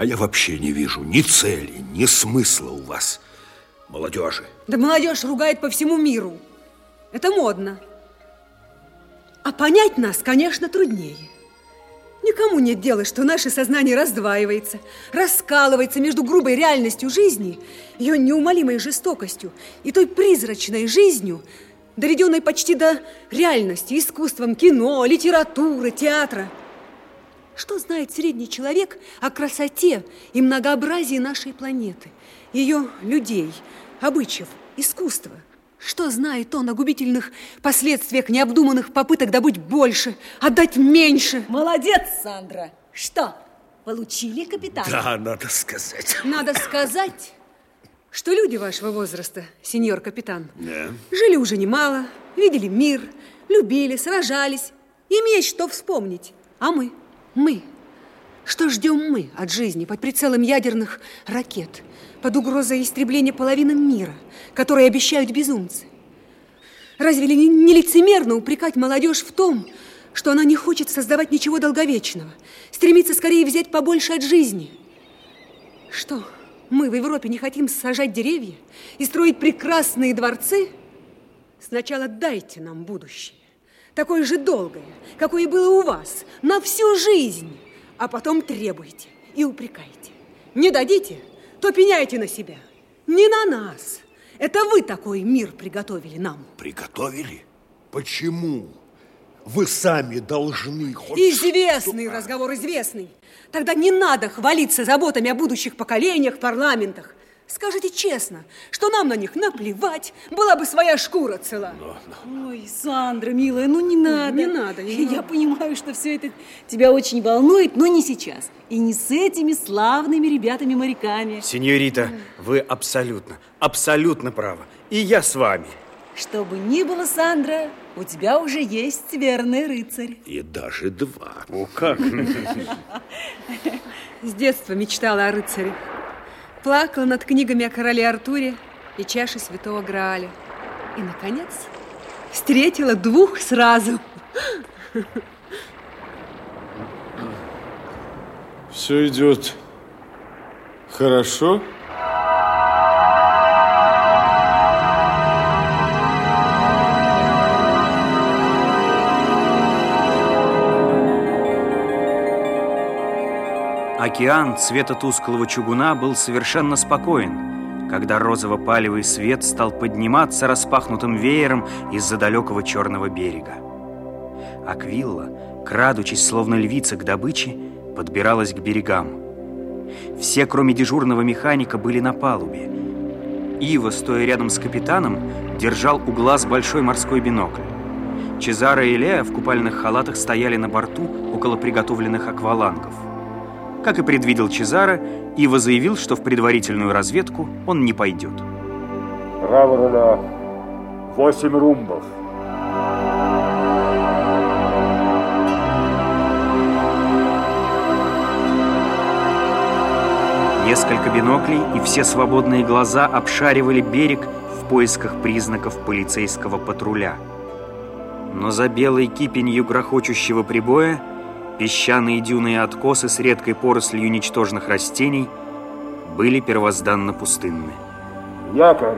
А я вообще не вижу ни цели, ни смысла у вас, молодежи. Да молодежь ругает по всему миру. Это модно. А понять нас, конечно, труднее. Никому нет дела, что наше сознание раздваивается, раскалывается между грубой реальностью жизни, ее неумолимой жестокостью и той призрачной жизнью, доведенной почти до реальности, искусством кино, литературы, театра. Что знает средний человек о красоте и многообразии нашей планеты, ее людей, обычаев, искусства – что знает он о губительных последствиях необдуманных попыток добыть больше, отдать меньше? Молодец, Сандра. Что, получили капитан? Да, надо сказать. Надо сказать, что люди вашего возраста, сеньор капитан, Да. жили уже немало, видели мир, любили, сражались, имеют что вспомнить. А мы, мы, что ждем мы от жизни под прицелом ядерных ракет, под угрозой истребления половины мира, которые обещают безумцы? Разве ли не лицемерно упрекать молодежь в том, что она не хочет создавать ничего долговечного, стремится скорее взять побольше от жизни? Что, мы в Европе не хотим сажать деревья и строить прекрасные дворцы? Сначала дайте нам будущее, такое же долгое, какое было у вас, на всю жизнь, а потом требуйте и упрекайте. Не дадите, то пеняйте на себя, не на нас. Это вы такой мир приготовили нам. Приготовили? Почему? Вы сами должны хоть Известный что- разговор, известный. Тогда не надо хвалиться заботами о будущих поколениях парламентах. Скажите честно, что нам на них наплевать, была бы своя шкура цела. Ой, Сандра, милая, ну не надо. не надо, не Я надо. понимаю, что все это тебя очень волнует, но не сейчас. И не с этими славными ребятами-моряками. Сеньорита, вы абсолютно, абсолютно правы. И я с вами. Что бы ни было, Сандра, у тебя уже есть верный рыцарь. И даже два. О, как? С детства мечтала о рыцаре. Плакала над книгами о короле Артуре и чаше святого Грааля. И, наконец, встретила двух сразу. Все идет хорошо? Океан цвета тусклого чугуна был совершенно спокоен, когда розово-палевый свет стал подниматься распахнутым веером из-за далекого черного берега. Аквилла, крадучись, словно львица к добыче, подбиралась к берегам. Все, кроме дежурного механика, были на палубе. Ива, стоя рядом с капитаном, держал у глаз большой морской бинокль. Чезаро и Леа в купальных халатах стояли на борту около приготовленных аквалангов. Как и предвидел Чезаро, Ива заявил, что в предварительную разведку он не пойдет. Право руля. Восемь румбов. Несколько биноклей и все свободные глаза обшаривали берег в поисках признаков полицейского патруля. Но за белой кипенью грохочущего прибоя песчаные дюны и откосы с редкой порослью ничтожных растений были первозданно пустынны. Якорь.